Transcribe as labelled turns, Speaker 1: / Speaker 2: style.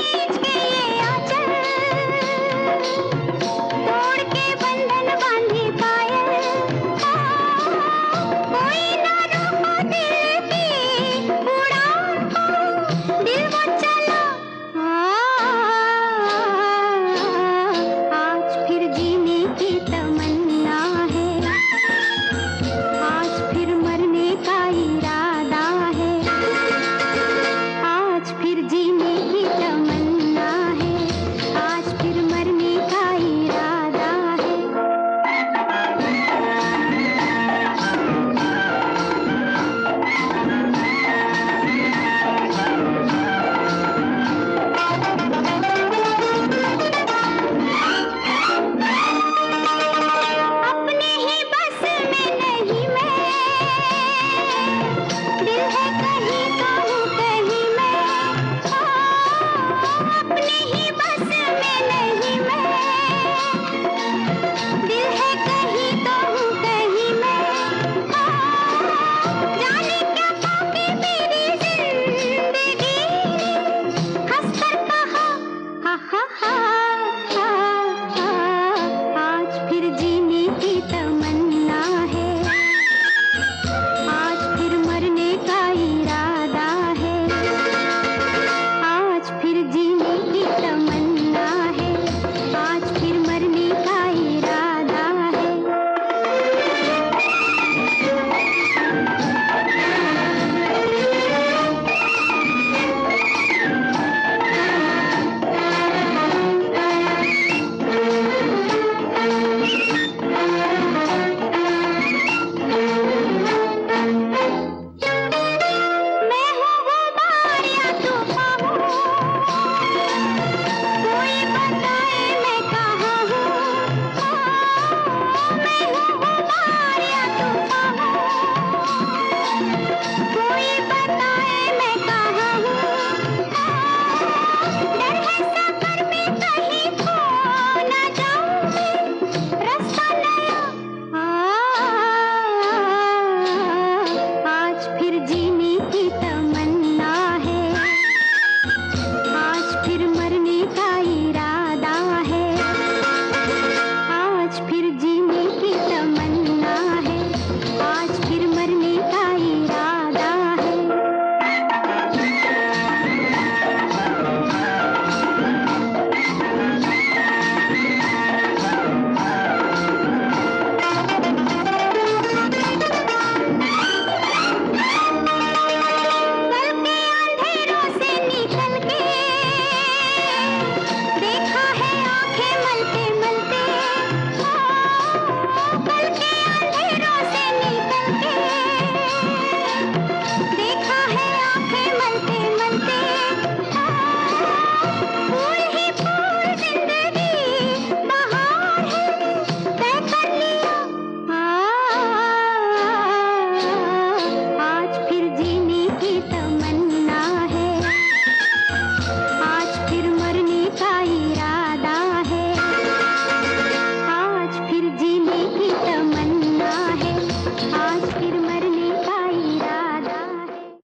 Speaker 1: Hey, கட்ட மன